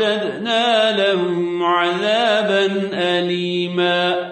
أَعْتَدْنَا لهم عذابا أليما.